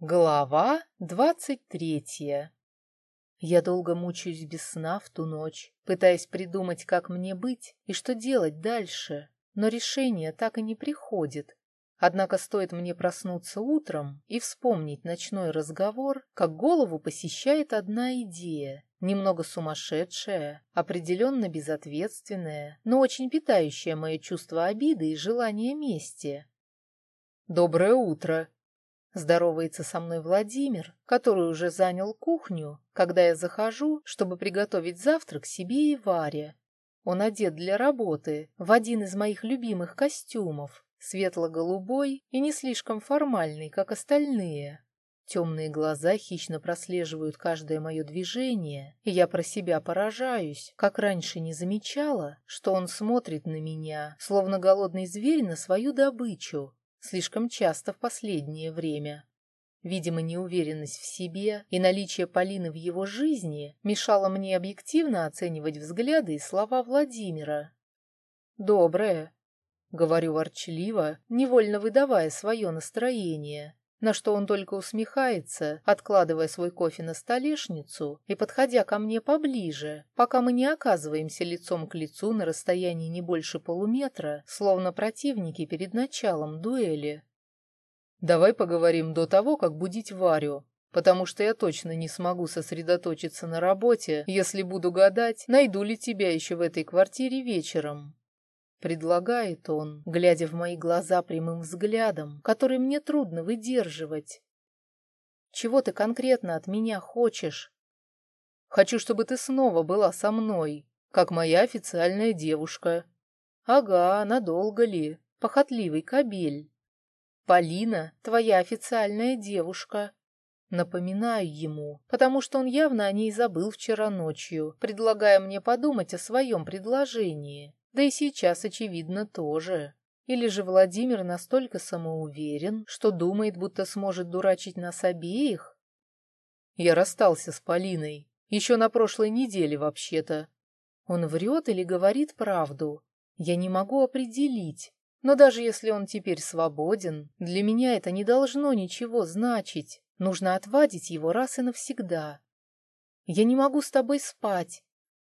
Глава двадцать третья Я долго мучаюсь без сна в ту ночь, пытаясь придумать, как мне быть и что делать дальше, но решение так и не приходит. Однако стоит мне проснуться утром и вспомнить ночной разговор, как голову посещает одна идея, немного сумасшедшая, определенно безответственная, но очень питающая мое чувство обиды и желание мести. «Доброе утро!» Здоровается со мной Владимир, который уже занял кухню, когда я захожу, чтобы приготовить завтрак себе и Варе. Он одет для работы в один из моих любимых костюмов, светло-голубой и не слишком формальный, как остальные. Темные глаза хищно прослеживают каждое мое движение, и я про себя поражаюсь, как раньше не замечала, что он смотрит на меня, словно голодный зверь на свою добычу, слишком часто в последнее время. Видимо, неуверенность в себе и наличие Полины в его жизни мешало мне объективно оценивать взгляды и слова Владимира. «Доброе», — говорю ворчливо, невольно выдавая свое настроение, на что он только усмехается, откладывая свой кофе на столешницу и подходя ко мне поближе, пока мы не оказываемся лицом к лицу на расстоянии не больше полуметра, словно противники перед началом дуэли. «Давай поговорим до того, как будить Варю», потому что я точно не смогу сосредоточиться на работе, если буду гадать, найду ли тебя еще в этой квартире вечером. Предлагает он, глядя в мои глаза прямым взглядом, который мне трудно выдерживать. Чего ты конкретно от меня хочешь? Хочу, чтобы ты снова была со мной, как моя официальная девушка. Ага, надолго ли? Похотливый кобель. Полина, твоя официальная девушка. Напоминаю ему, потому что он явно о ней забыл вчера ночью, предлагая мне подумать о своем предложении. Да и сейчас, очевидно, тоже. Или же Владимир настолько самоуверен, что думает, будто сможет дурачить нас обеих? Я расстался с Полиной. Еще на прошлой неделе, вообще-то. Он врет или говорит правду? Я не могу определить. Но даже если он теперь свободен, для меня это не должно ничего значить. Нужно отвадить его раз и навсегда. Я не могу с тобой спать.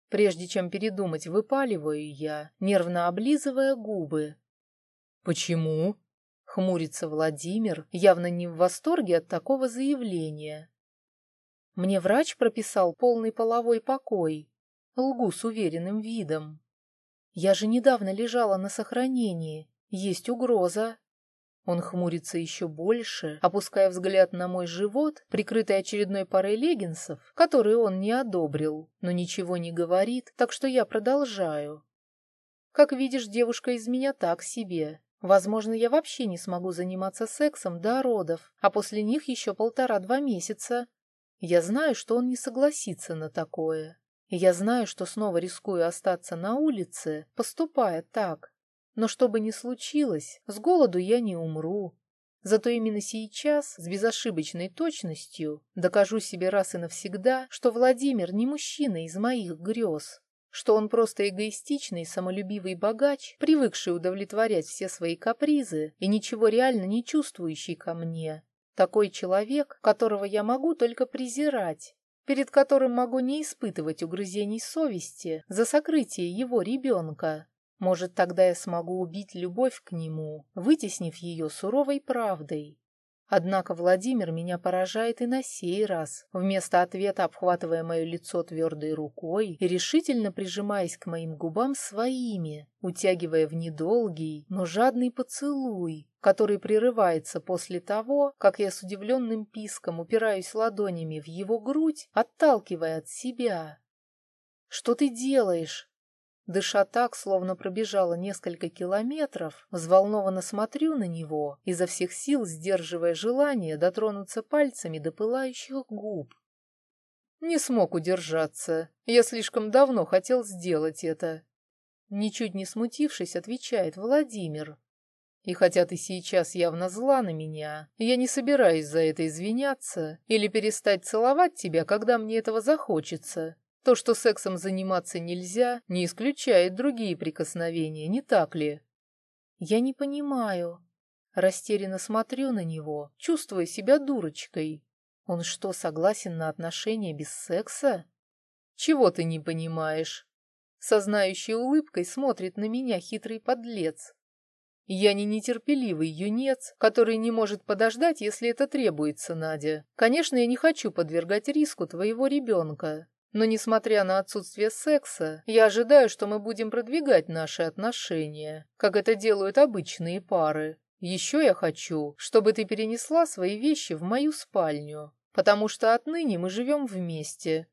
Прежде чем передумать, выпаливаю я, нервно облизывая губы. «Почему?» — хмурится Владимир, явно не в восторге от такого заявления. «Мне врач прописал полный половой покой. Лгу с уверенным видом. Я же недавно лежала на сохранении. Есть угроза. Он хмурится еще больше, опуская взгляд на мой живот, прикрытый очередной парой леггинсов, которые он не одобрил, но ничего не говорит, так что я продолжаю. Как видишь, девушка из меня так себе. Возможно, я вообще не смогу заниматься сексом до родов, а после них еще полтора-два месяца. Я знаю, что он не согласится на такое. Я знаю, что снова рискую остаться на улице, поступая так, но что бы ни случилось, с голоду я не умру. Зато именно сейчас, с безошибочной точностью, докажу себе раз и навсегда, что Владимир не мужчина из моих грез, что он просто эгоистичный, самолюбивый богач, привыкший удовлетворять все свои капризы и ничего реально не чувствующий ко мне. Такой человек, которого я могу только презирать, перед которым могу не испытывать угрызений совести за сокрытие его ребенка. Может, тогда я смогу убить любовь к нему, вытеснив ее суровой правдой. Однако Владимир меня поражает и на сей раз, вместо ответа обхватывая мое лицо твердой рукой и решительно прижимаясь к моим губам своими, утягивая в недолгий, но жадный поцелуй, который прерывается после того, как я с удивленным писком упираюсь ладонями в его грудь, отталкивая от себя. «Что ты делаешь?» Дыша так, словно пробежала несколько километров, взволнованно смотрю на него, изо всех сил сдерживая желание дотронуться пальцами до пылающих губ. Не смог удержаться. Я слишком давно хотел сделать это. Ничуть не смутившись, отвечает Владимир. И хотя ты сейчас явно зла на меня, я не собираюсь за это извиняться или перестать целовать тебя, когда мне этого захочется. То, что сексом заниматься нельзя, не исключает другие прикосновения, не так ли? Я не понимаю. Растерянно смотрю на него, чувствуя себя дурочкой. Он что, согласен на отношения без секса? Чего ты не понимаешь? Со улыбкой смотрит на меня хитрый подлец. Я не нетерпеливый юнец, который не может подождать, если это требуется, Надя. Конечно, я не хочу подвергать риску твоего ребенка. Но, несмотря на отсутствие секса, я ожидаю, что мы будем продвигать наши отношения, как это делают обычные пары. Еще я хочу, чтобы ты перенесла свои вещи в мою спальню, потому что отныне мы живем вместе.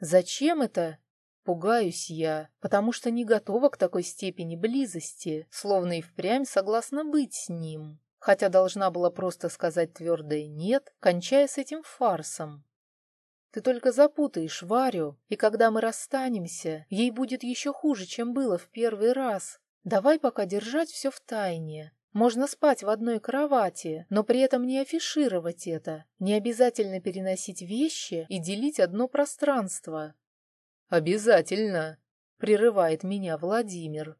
Зачем это? Пугаюсь я, потому что не готова к такой степени близости, словно и впрямь согласна быть с ним, хотя должна была просто сказать твердое «нет», кончая с этим фарсом. Ты только запутаешь Варю, и когда мы расстанемся, ей будет еще хуже, чем было в первый раз. Давай пока держать все в тайне. Можно спать в одной кровати, но при этом не афишировать это, не обязательно переносить вещи и делить одно пространство. «Обязательно!» — прерывает меня Владимир.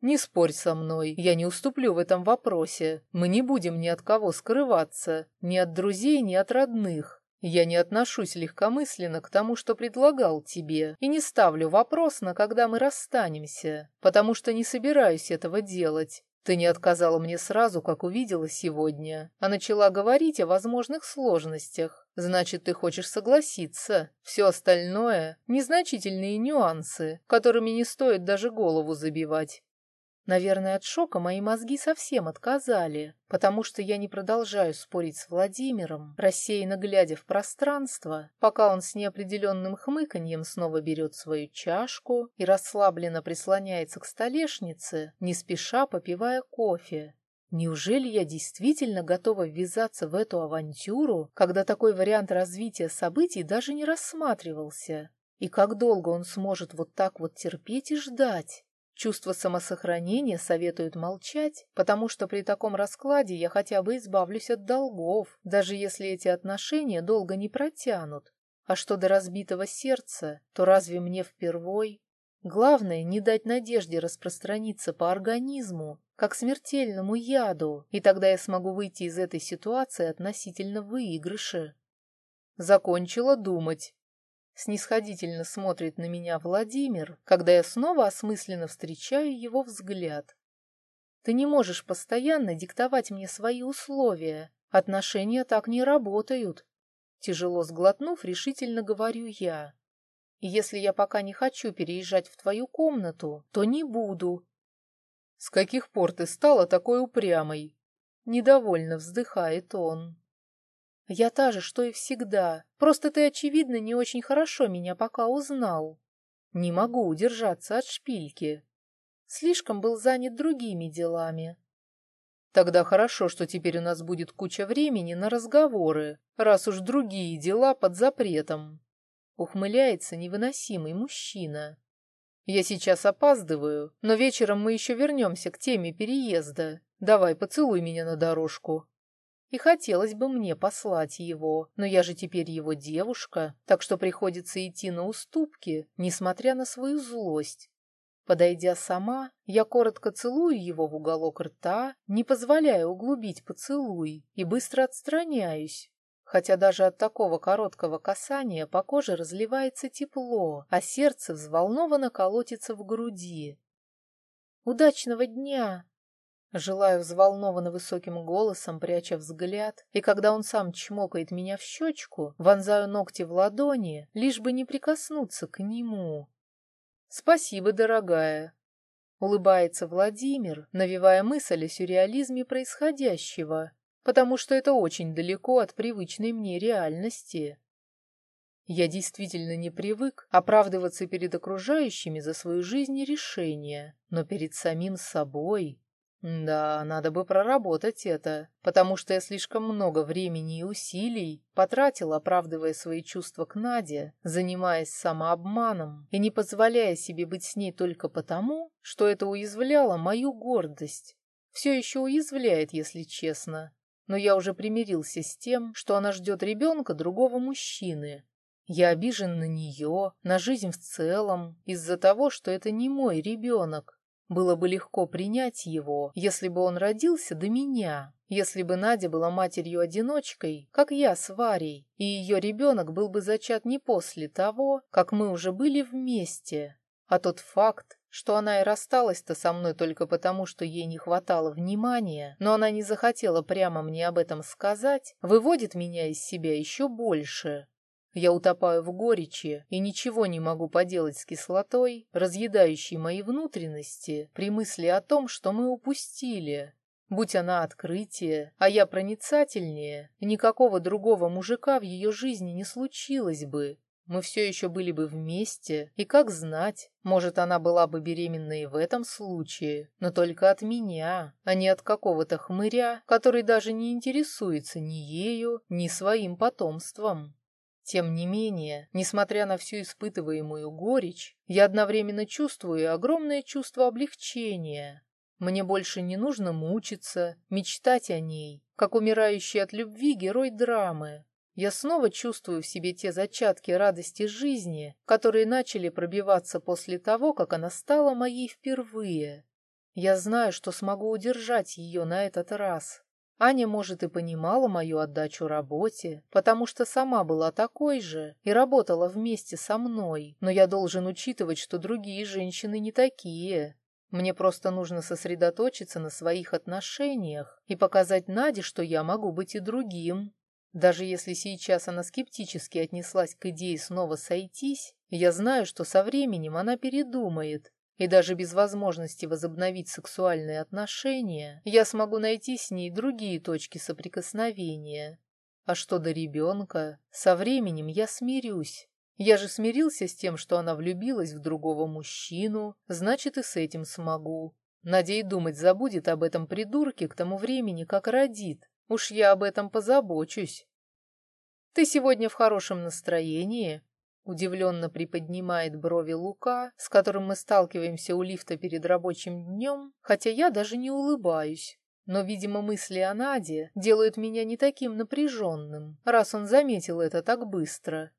«Не спорь со мной, я не уступлю в этом вопросе. Мы не будем ни от кого скрываться, ни от друзей, ни от родных. Я не отношусь легкомысленно к тому, что предлагал тебе, и не ставлю вопрос, на когда мы расстанемся, потому что не собираюсь этого делать. Ты не отказала мне сразу, как увидела сегодня, а начала говорить о возможных сложностях. Значит, ты хочешь согласиться. Все остальное — незначительные нюансы, которыми не стоит даже голову забивать. Наверное, от шока мои мозги совсем отказали, потому что я не продолжаю спорить с Владимиром, рассеянно глядя в пространство, пока он с неопределенным хмыканьем снова берет свою чашку и расслабленно прислоняется к столешнице, не спеша попивая кофе. Неужели я действительно готова ввязаться в эту авантюру, когда такой вариант развития событий даже не рассматривался? И как долго он сможет вот так вот терпеть и ждать? Чувство самосохранения советует молчать, потому что при таком раскладе я хотя бы избавлюсь от долгов, даже если эти отношения долго не протянут. А что до разбитого сердца, то разве мне впервой? Главное, не дать надежде распространиться по организму, как смертельному яду, и тогда я смогу выйти из этой ситуации относительно выигрыша. Закончила думать. Снисходительно смотрит на меня Владимир, когда я снова осмысленно встречаю его взгляд. Ты не можешь постоянно диктовать мне свои условия. Отношения так не работают. Тяжело сглотнув, решительно говорю я. Если я пока не хочу переезжать в твою комнату, то не буду. С каких пор ты стала такой упрямой? Недовольно вздыхает он. Я та же, что и всегда. Просто ты, очевидно, не очень хорошо меня пока узнал. Не могу удержаться от шпильки. Слишком был занят другими делами. Тогда хорошо, что теперь у нас будет куча времени на разговоры, раз уж другие дела под запретом. Ухмыляется невыносимый мужчина. Я сейчас опаздываю, но вечером мы еще вернемся к теме переезда. Давай, поцелуй меня на дорожку. И хотелось бы мне послать его, но я же теперь его девушка, так что приходится идти на уступки, несмотря на свою злость. Подойдя сама, я коротко целую его в уголок рта, не позволяя углубить поцелуй, и быстро отстраняюсь. Хотя даже от такого короткого касания по коже разливается тепло, а сердце взволнованно колотится в груди. «Удачного дня!» Желаю взволнованно высоким голосом, пряча взгляд, и когда он сам чмокает меня в щечку, вонзаю ногти в ладони, лишь бы не прикоснуться к нему. «Спасибо, дорогая», — улыбается Владимир, навевая мысль о сюрреализме происходящего, потому что это очень далеко от привычной мне реальности. Я действительно не привык оправдываться перед окружающими за свою жизнь и решения, но перед самим собой да, надо бы проработать это, потому что я слишком много времени и усилий потратил, оправдывая свои чувства к Наде, занимаясь самообманом и не позволяя себе быть с ней только потому, что это уязвляло мою гордость. Все еще уязвляет, если честно. Но я уже примирился с тем, что она ждет ребенка другого мужчины. Я обижен на нее, на жизнь в целом, из-за того, что это не мой ребенок, Было бы легко принять его, если бы он родился до меня, если бы Надя была матерью-одиночкой, как я с Варей, и ее ребенок был бы зачат не после того, как мы уже были вместе. А тот факт, что она и рассталась-то со мной только потому, что ей не хватало внимания, но она не захотела прямо мне об этом сказать, выводит меня из себя еще больше. Я утопаю в горечи и ничего не могу поделать с кислотой, разъедающей мои внутренности при мысли о том, что мы упустили. Будь она открытие, а я проницательнее, никакого другого мужика в ее жизни не случилось бы. Мы все еще были бы вместе, и как знать, может, она была бы беременна и в этом случае, но только от меня, а не от какого-то хмыря, который даже не интересуется ни ею, ни своим потомством. Тем не менее, несмотря на всю испытываемую горечь, я одновременно чувствую огромное чувство облегчения. Мне больше не нужно мучиться, мечтать о ней, как умирающий от любви герой драмы. Я снова чувствую в себе те зачатки радости жизни, которые начали пробиваться после того, как она стала моей впервые. Я знаю, что смогу удержать ее на этот раз, Аня, может, и понимала мою отдачу работе, потому что сама была такой же и работала вместе со мной, но я должен учитывать, что другие женщины не такие. Мне просто нужно сосредоточиться на своих отношениях и показать Наде, что я могу быть и другим. Даже если сейчас она скептически отнеслась к идее снова сойтись, я знаю, что со временем она передумает и даже без возможности возобновить сексуальные отношения, я смогу найти с ней другие точки соприкосновения. А что до ребенка, со временем я смирюсь. Я же смирился с тем, что она влюбилась в другого мужчину, значит и с этим смогу. Надей думать забудет об этом придурке к тому времени, как родит. Уж я об этом позабочусь. Ты сегодня в хорошем настроении? Удивленно приподнимает брови Лука, с которым мы сталкиваемся у лифта перед рабочим днем, хотя я даже не улыбаюсь. Но, видимо, мысли о Наде делают меня не таким напряженным, раз он заметил это так быстро.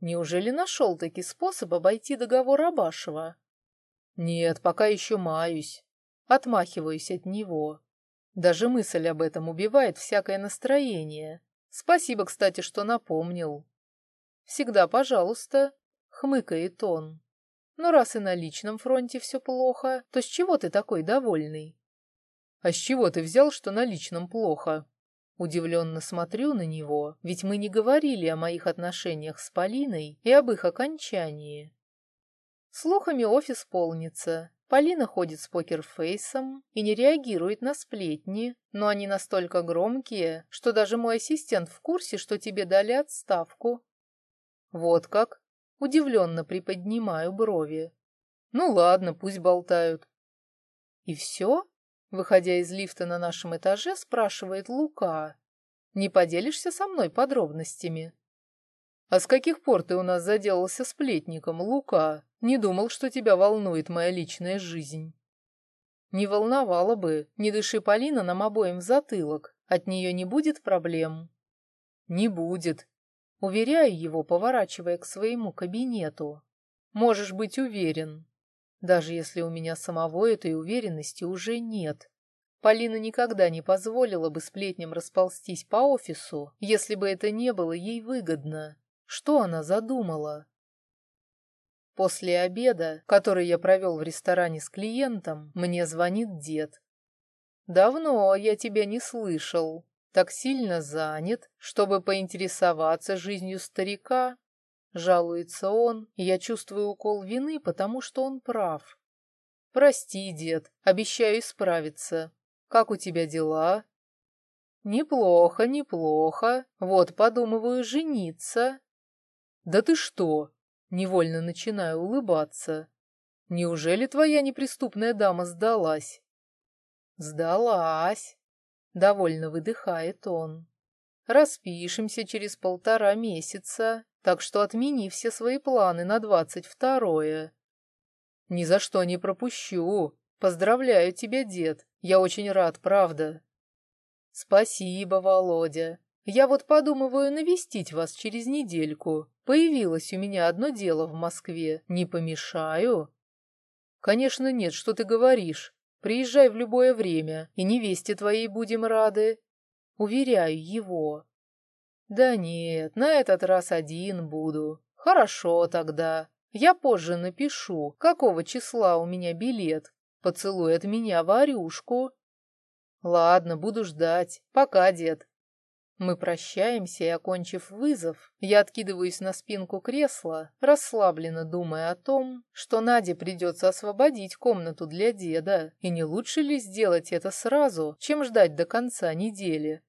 Неужели нашел таки способ обойти договор Абашева? Нет, пока еще маюсь. Отмахиваюсь от него. Даже мысль об этом убивает всякое настроение. Спасибо, кстати, что напомнил. «Всегда пожалуйста», — хмыкает он. «Но раз и на личном фронте все плохо, то с чего ты такой довольный?» «А с чего ты взял, что на личном плохо?» Удивленно смотрю на него, ведь мы не говорили о моих отношениях с Полиной и об их окончании. Слухами офис полнится. Полина ходит с покерфейсом и не реагирует на сплетни, но они настолько громкие, что даже мой ассистент в курсе, что тебе дали отставку. Вот как? Удивленно приподнимаю брови. Ну ладно, пусть болтают. И все? Выходя из лифта на нашем этаже, спрашивает Лука. Не поделишься со мной подробностями? А с каких пор ты у нас заделался сплетником, Лука? Не думал, что тебя волнует моя личная жизнь. Не волновало бы, не дыши Полина нам обоим в затылок. От нее не будет проблем? Не будет, Уверяю его, поворачивая к своему кабинету. Можешь быть уверен. Даже если у меня самого этой уверенности уже нет. Полина никогда не позволила бы сплетням расползтись по офису, если бы это не было ей выгодно. Что она задумала? После обеда, который я провел в ресторане с клиентом, мне звонит дед. «Давно я тебя не слышал», так сильно занят, чтобы поинтересоваться жизнью старика. Жалуется он, и я чувствую укол вины, потому что он прав. Прости, дед, обещаю исправиться. Как у тебя дела? Неплохо, неплохо. Вот подумываю жениться. Да ты что? Невольно начинаю улыбаться. Неужели твоя неприступная дама сдалась? Сдалась, Довольно выдыхает он. Распишемся через полтора месяца, так что отмени все свои планы на двадцать второе. Ни за что не пропущу. Поздравляю тебя, дед. Я очень рад, правда. Спасибо, Володя. Я вот подумываю навестить вас через недельку. Появилось у меня одно дело в Москве. Не помешаю? Конечно, нет, что ты говоришь. Приезжай в любое время, и невесте твоей будем рады. Уверяю его. Да нет, на этот раз один буду. Хорошо тогда. Я позже напишу, какого числа у меня билет. Поцелуй от меня Варюшку. Ладно, буду ждать. Пока, дед. Мы прощаемся, и, окончив вызов, я откидываюсь на спинку кресла, расслабленно думая о том, что Наде придется освободить комнату для деда, и не лучше ли сделать это сразу, чем ждать до конца недели.